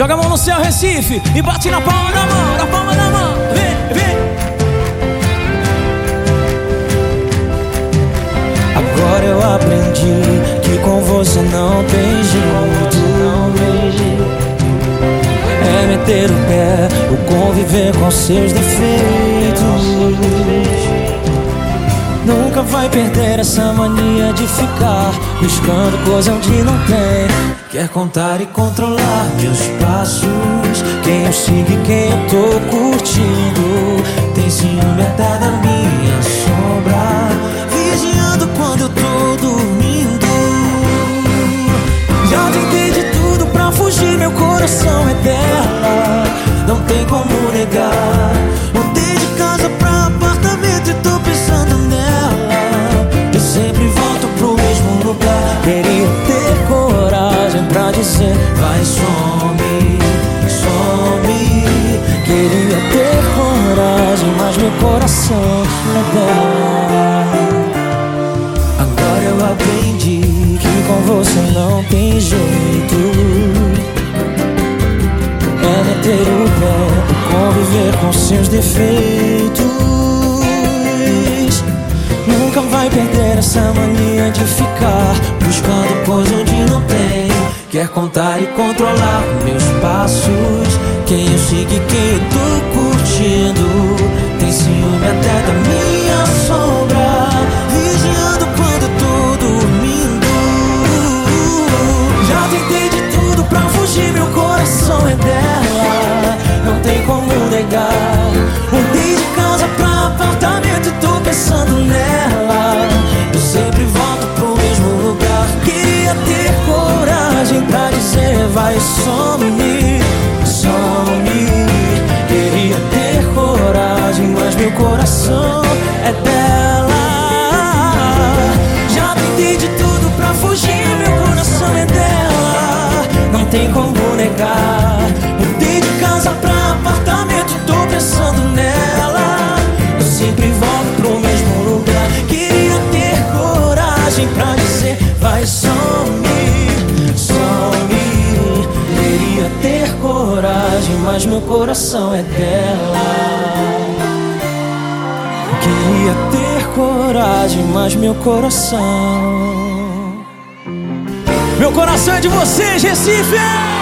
Joga a mão no céu, Recife, e bate na palma da mão, na palma da mão. Vem, vem. Agora eu aprendi que com você não tem jeito. É meter o pé, o conviver com seus defeitos. Vai perder essa mania de ficar buscando coisa onde não tem. Quer contar e controlar meus passos. Quem eu sigo e quem eu tô curtindo. Tem ciúme até da minha sombra. Vigiando quando eu tô dormindo. Já tentei de tudo pra fugir, meu coração é dela. Não tem como negar. Vai, some, some. Queria ter coragem, mas meu coração é dela. Agora eu aprendi que com você não tem jeito. É meter o pé, conviver com seus defeitos. Nunca vai perder essa mania de ficar buscando coisa onde não tem. Quer contar e controlar meus passos. Vai, some, some. Queria ter coragem, mas meu coração é dela. Já tentei de tudo pra fugir, meu coração é dela. Não tem como negar. Mas meu coração é dela. Queria ter coragem, mas meu coração. Meu coração é de vocês, Recife!